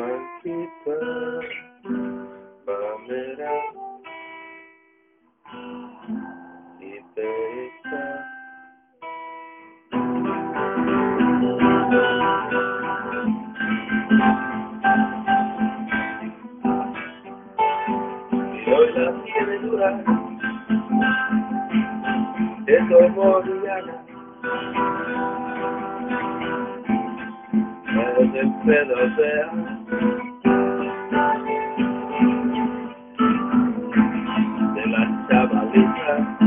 teman kita memerah kita isa y hoy la this fellow there. De la chavalita.